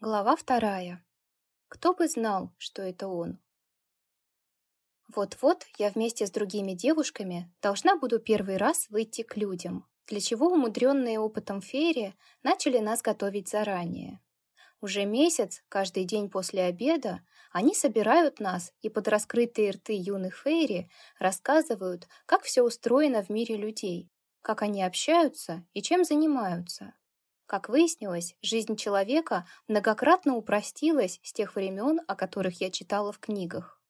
Глава вторая. Кто бы знал, что это он? Вот-вот я вместе с другими девушками должна буду первый раз выйти к людям, для чего умудренные опытом феери начали нас готовить заранее. Уже месяц, каждый день после обеда, они собирают нас и под раскрытые рты юных фейри рассказывают, как все устроено в мире людей, как они общаются и чем занимаются. Как выяснилось, жизнь человека многократно упростилась с тех времен, о которых я читала в книгах.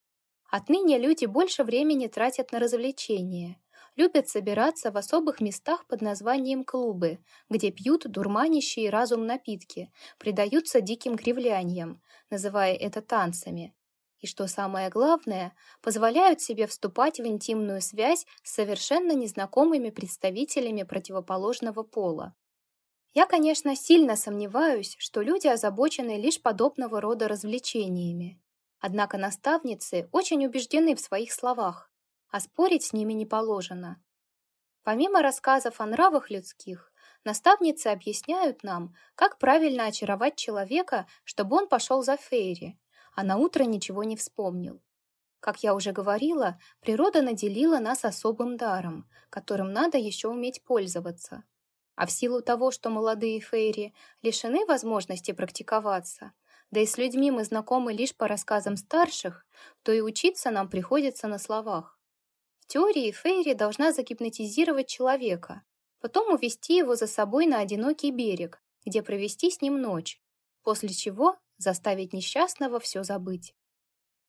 Отныне люди больше времени тратят на развлечения, любят собираться в особых местах под названием клубы, где пьют дурманящие разум напитки, предаются диким кривляниям, называя это танцами. И что самое главное, позволяют себе вступать в интимную связь с совершенно незнакомыми представителями противоположного пола. Я, конечно, сильно сомневаюсь, что люди озабочены лишь подобного рода развлечениями. Однако наставницы очень убеждены в своих словах, а спорить с ними не положено. Помимо рассказов о нравах людских, наставницы объясняют нам, как правильно очаровать человека, чтобы он пошел за Фейри, а на утро ничего не вспомнил. Как я уже говорила, природа наделила нас особым даром, которым надо еще уметь пользоваться. А в силу того, что молодые фейри лишены возможности практиковаться, да и с людьми мы знакомы лишь по рассказам старших, то и учиться нам приходится на словах. В теории фейри должна загипнотизировать человека, потом увести его за собой на одинокий берег, где провести с ним ночь, после чего заставить несчастного все забыть.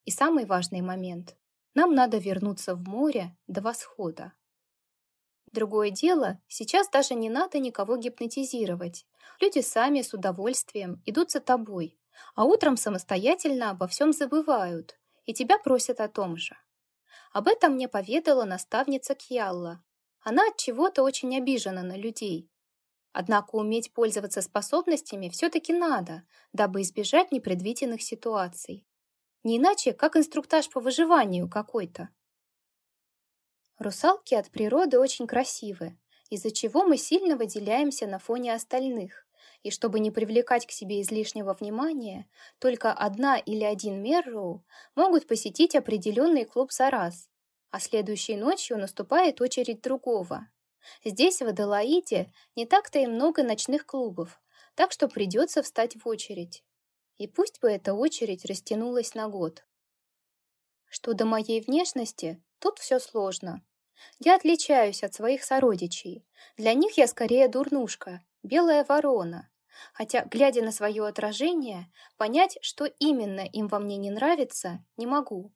И самый важный момент. Нам надо вернуться в море до восхода. Другое дело, сейчас даже не надо никого гипнотизировать. Люди сами с удовольствием идут за тобой, а утром самостоятельно обо всем забывают, и тебя просят о том же. Об этом мне поведала наставница Кьялла. Она от чего-то очень обижена на людей. Однако уметь пользоваться способностями все-таки надо, дабы избежать непредвиденных ситуаций. Не иначе, как инструктаж по выживанию какой-то. Русалки от природы очень красивы, из-за чего мы сильно выделяемся на фоне остальных. И чтобы не привлекать к себе излишнего внимания, только одна или один Мерроу могут посетить определенный клуб за раз, а следующей ночью наступает очередь другого. Здесь, в Адалаиде, не так-то и много ночных клубов, так что придется встать в очередь. И пусть бы эта очередь растянулась на год. Что до моей внешности, тут все сложно. Я отличаюсь от своих сородичей. Для них я скорее дурнушка, белая ворона. Хотя, глядя на свое отражение, понять, что именно им во мне не нравится, не могу.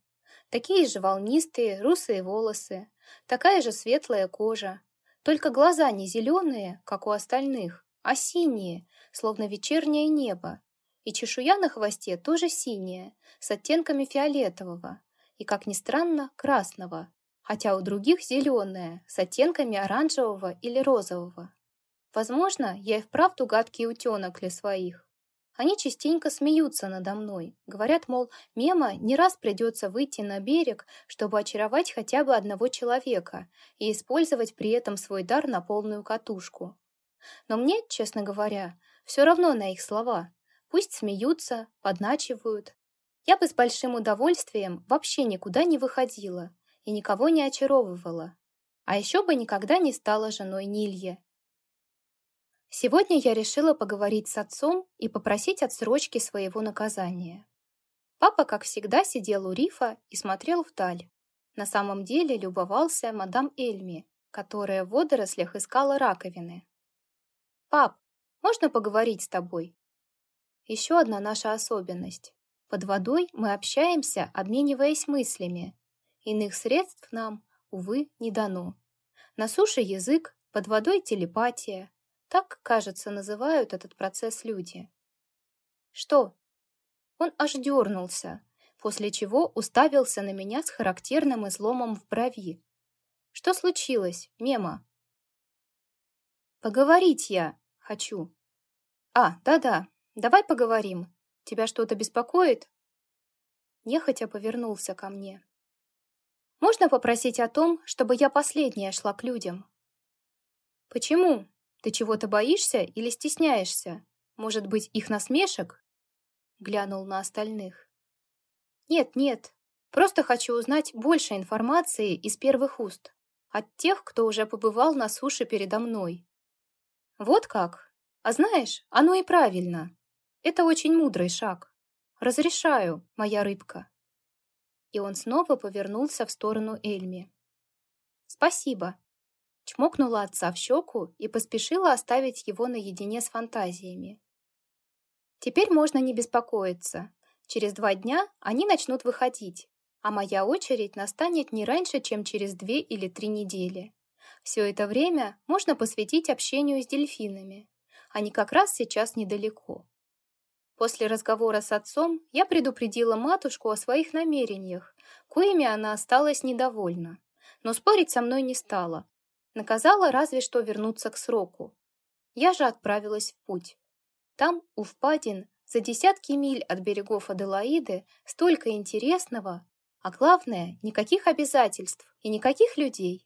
Такие же волнистые, русые волосы, такая же светлая кожа. Только глаза не зеленые, как у остальных, а синие, словно вечернее небо. И чешуя на хвосте тоже синяя, с оттенками фиолетового и, как ни странно, красного, хотя у других зеленая, с оттенками оранжевого или розового. Возможно, я и вправду гадкий утенок для своих. Они частенько смеются надо мной, говорят, мол, Мема не раз придется выйти на берег, чтобы очаровать хотя бы одного человека и использовать при этом свой дар на полную катушку. Но мне, честно говоря, все равно на их слова. Пусть смеются, подначивают. Я бы с большим удовольствием вообще никуда не выходила, и никого не очаровывала. А еще бы никогда не стала женой Нилье. Сегодня я решила поговорить с отцом и попросить отсрочки своего наказания. Папа, как всегда, сидел у рифа и смотрел вдаль. На самом деле любовался мадам Эльми, которая в водорослях искала раковины. «Пап, можно поговорить с тобой?» Еще одна наша особенность. Под водой мы общаемся, обмениваясь мыслями, Иных средств нам, увы, не дано. На суше язык, под водой телепатия. Так, кажется, называют этот процесс люди. Что? Он аж дернулся, после чего уставился на меня с характерным изломом в брови. Что случилось, Мема? Поговорить я хочу. А, да-да, давай поговорим. Тебя что-то беспокоит? Нехотя повернулся ко мне. Можно попросить о том, чтобы я последняя шла к людям? Почему? Ты чего-то боишься или стесняешься? Может быть, их насмешек? глянул на остальных. «Нет, нет, просто хочу узнать больше информации из первых уст, от тех, кто уже побывал на суше передо мной». «Вот как? А знаешь, оно и правильно. Это очень мудрый шаг. Разрешаю, моя рыбка». И он снова повернулся в сторону Эльми. «Спасибо», чмокнула отца в щеку и поспешила оставить его наедине с фантазиями. Теперь можно не беспокоиться. Через два дня они начнут выходить, а моя очередь настанет не раньше, чем через две или три недели. Все это время можно посвятить общению с дельфинами. Они как раз сейчас недалеко. После разговора с отцом я предупредила матушку о своих намерениях, коими она осталась недовольна. Но спорить со мной не стала, Наказала разве что вернуться к сроку. Я же отправилась в путь. Там, у впадин, за десятки миль от берегов Аделаиды, столько интересного, а главное, никаких обязательств и никаких людей.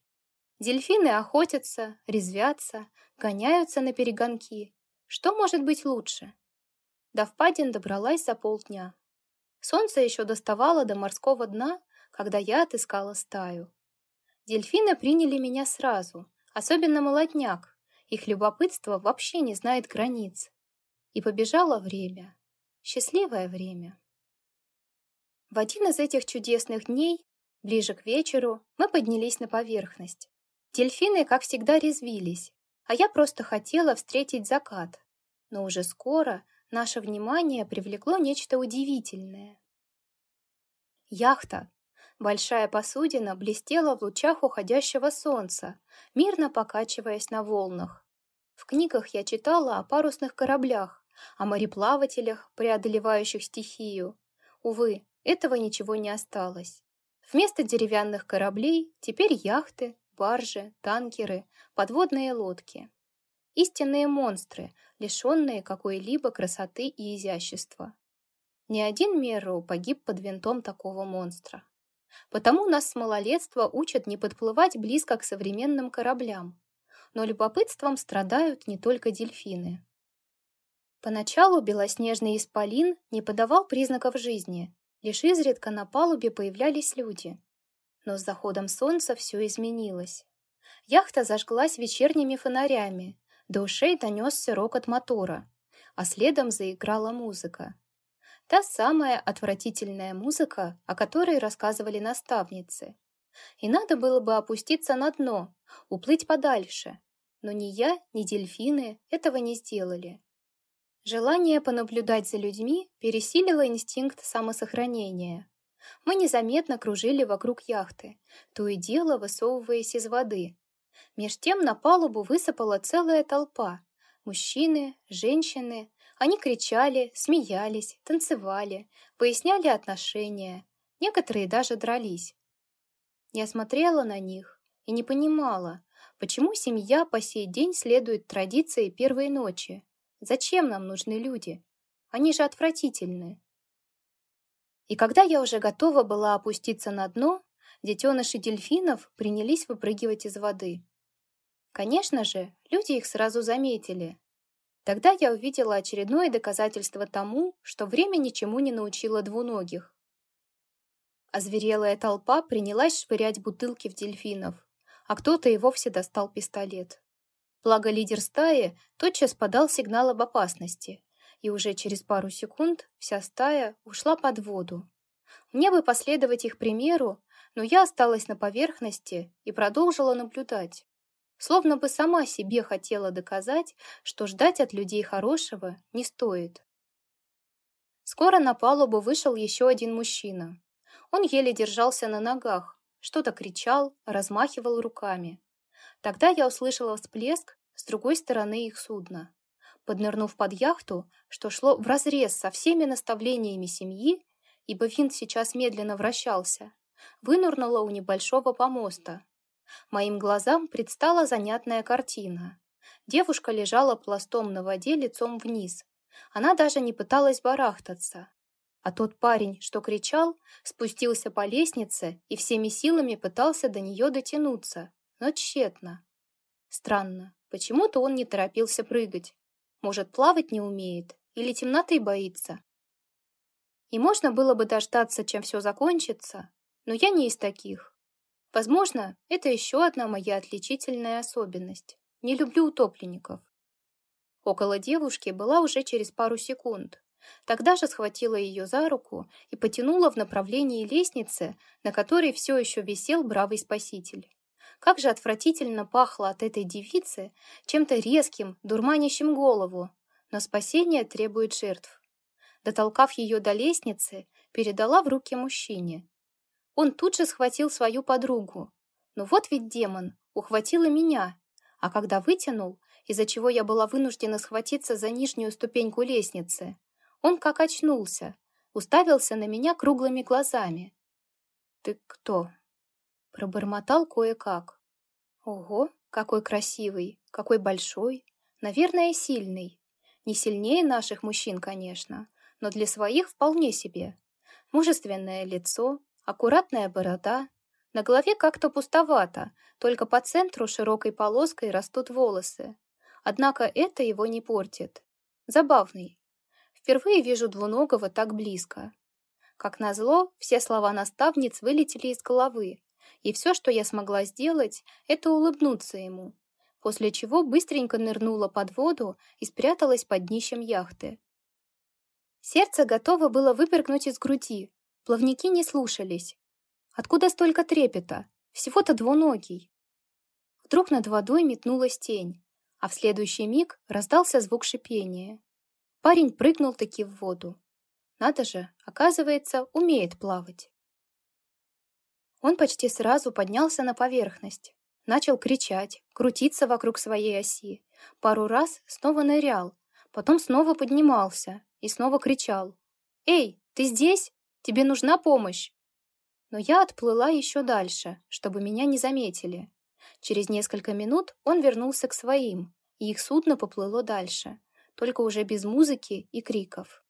Дельфины охотятся, резвятся, гоняются на перегонки. Что может быть лучше? До впадин добралась за полдня. Солнце еще доставало до морского дна, когда я отыскала стаю. Дельфины приняли меня сразу, особенно молодняк. Их любопытство вообще не знает границ. И побежало время. Счастливое время. В один из этих чудесных дней, ближе к вечеру, мы поднялись на поверхность. Дельфины, как всегда, резвились, а я просто хотела встретить закат. Но уже скоро наше внимание привлекло нечто удивительное. Яхта, Большая посудина блестела в лучах уходящего солнца, мирно покачиваясь на волнах. В книгах я читала о парусных кораблях, о мореплавателях, преодолевающих стихию. Увы, этого ничего не осталось. Вместо деревянных кораблей теперь яхты, баржи, танкеры, подводные лодки. Истинные монстры, лишенные какой-либо красоты и изящества. Ни один Мерроу погиб под винтом такого монстра. Потому нас с малолетства учат не подплывать близко к современным кораблям. Но любопытством страдают не только дельфины. Поначалу белоснежный исполин не подавал признаков жизни, лишь изредка на палубе появлялись люди. Но с заходом солнца все изменилось. Яхта зажглась вечерними фонарями, до ушей донесся рокот мотора, а следом заиграла музыка. Та самая отвратительная музыка, о которой рассказывали наставницы. И надо было бы опуститься на дно, уплыть подальше. Но ни я, ни дельфины этого не сделали. Желание понаблюдать за людьми пересилило инстинкт самосохранения. Мы незаметно кружили вокруг яхты, то и дело высовываясь из воды. Меж тем на палубу высыпала целая толпа. Мужчины, женщины, они кричали, смеялись, танцевали, поясняли отношения. Некоторые даже дрались. Я смотрела на них и не понимала, почему семья по сей день следует традиции первой ночи. Зачем нам нужны люди? Они же отвратительны. И когда я уже готова была опуститься на дно, детеныши дельфинов принялись выпрыгивать из воды. Конечно же, люди их сразу заметили, Тогда я увидела очередное доказательство тому, что время ничему не научило двуногих. Озверелая толпа принялась швырять бутылки в дельфинов, а кто-то и вовсе достал пистолет. Благо лидер стаи тотчас подал сигнал об опасности, и уже через пару секунд вся стая ушла под воду. Мне бы последовать их примеру, но я осталась на поверхности и продолжила наблюдать словно бы сама себе хотела доказать, что ждать от людей хорошего не стоит. Скоро на палубу вышел еще один мужчина. Он еле держался на ногах, что-то кричал, размахивал руками. Тогда я услышала всплеск с другой стороны их судна. Поднырнув под яхту, что шло вразрез со всеми наставлениями семьи, ибо винт сейчас медленно вращался, вынурнула у небольшого помоста, Моим глазам предстала занятная картина. Девушка лежала пластом на воде лицом вниз. Она даже не пыталась барахтаться. А тот парень, что кричал, спустился по лестнице и всеми силами пытался до нее дотянуться, но тщетно. Странно, почему-то он не торопился прыгать. Может, плавать не умеет или темноты боится. И можно было бы дождаться, чем все закончится, но я не из таких. Возможно, это еще одна моя отличительная особенность. Не люблю утопленников. Около девушки была уже через пару секунд. Тогда же схватила ее за руку и потянула в направлении лестницы, на которой все еще висел бравый спаситель. Как же отвратительно пахло от этой девицы чем-то резким, дурманящим голову, но спасение требует жертв. Дотолкав ее до лестницы, передала в руки мужчине. Он тут же схватил свою подругу. Но вот ведь демон, ухватил и меня. А когда вытянул, из-за чего я была вынуждена схватиться за нижнюю ступеньку лестницы, он как очнулся, уставился на меня круглыми глазами. «Ты кто?» Пробормотал кое-как. «Ого, какой красивый, какой большой, наверное, сильный. Не сильнее наших мужчин, конечно, но для своих вполне себе. Мужественное лицо, аккуратная борода. На голове как-то пустовато, только по центру широкой полоской растут волосы. Однако это его не портит. Забавный. Впервые вижу двуногого так близко. Как назло, все слова наставниц вылетели из головы, и все, что я смогла сделать, это улыбнуться ему, после чего быстренько нырнула под воду и спряталась под днищем яхты. Сердце готово было выпрыгнуть из груди. Плавники не слушались. Откуда столько трепета? Всего-то двуногий. Вдруг над водой метнулась тень, а в следующий миг раздался звук шипения. Парень прыгнул таки в воду. Надо же, оказывается, умеет плавать. Он почти сразу поднялся на поверхность. Начал кричать, крутиться вокруг своей оси. Пару раз снова нырял, потом снова поднимался, и снова кричал. «Эй, ты здесь? Тебе нужна помощь!» Но я отплыла еще дальше, чтобы меня не заметили. Через несколько минут он вернулся к своим, и их судно поплыло дальше, только уже без музыки и криков.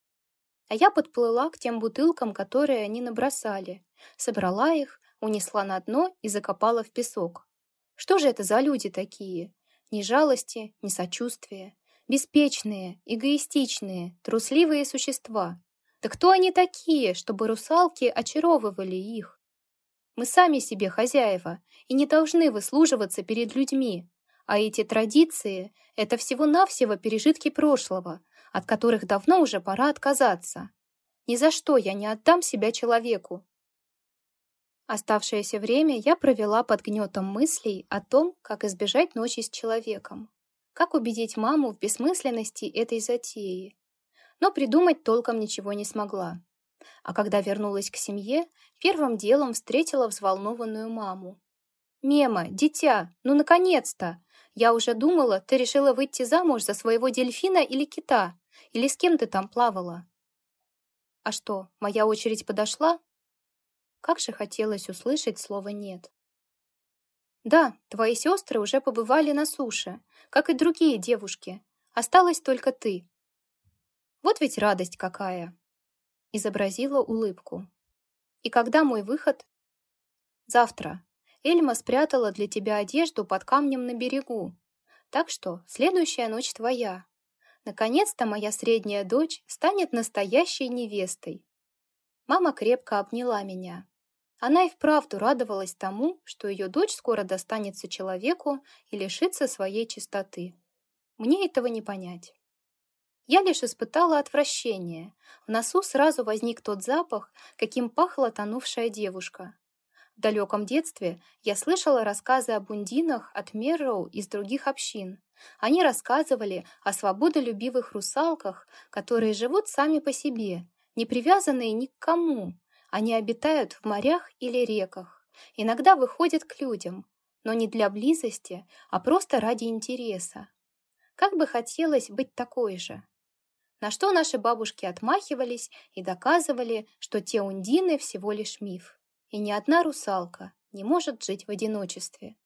А я подплыла к тем бутылкам, которые они набросали, собрала их, унесла на дно и закопала в песок. Что же это за люди такие? Ни жалости, ни сочувствия. Беспечные, эгоистичные, трусливые существа. Да кто они такие, чтобы русалки очаровывали их? Мы сами себе хозяева и не должны выслуживаться перед людьми. А эти традиции — это всего-навсего пережитки прошлого, от которых давно уже пора отказаться. Ни за что я не отдам себя человеку. Оставшееся время я провела под гнетом мыслей о том, как избежать ночи с человеком. Как убедить маму в бессмысленности этой затеи? Но придумать толком ничего не смогла. А когда вернулась к семье, первым делом встретила взволнованную маму. «Мема, дитя, ну наконец-то! Я уже думала, ты решила выйти замуж за своего дельфина или кита, или с кем ты там плавала?» «А что, моя очередь подошла?» Как же хотелось услышать слово «нет». Да, твои сестры уже побывали на суше, как и другие девушки. Осталась только ты. Вот ведь радость какая. Изобразила улыбку. И когда мой выход? Завтра. Эльма спрятала для тебя одежду под камнем на берегу. Так что следующая ночь твоя. Наконец-то моя средняя дочь станет настоящей невестой. Мама крепко обняла меня. Она и вправду радовалась тому, что ее дочь скоро достанется человеку и лишится своей чистоты. Мне этого не понять. Я лишь испытала отвращение. В носу сразу возник тот запах, каким пахла тонувшая девушка. В далеком детстве я слышала рассказы о бундинах от Мерроу из других общин. Они рассказывали о свободолюбивых русалках, которые живут сами по себе, не привязанные ни к кому, они обитают в морях или реках, иногда выходят к людям, но не для близости, а просто ради интереса. Как бы хотелось быть такой же. На что наши бабушки отмахивались и доказывали, что те ундины всего лишь миф, и ни одна русалка не может жить в одиночестве.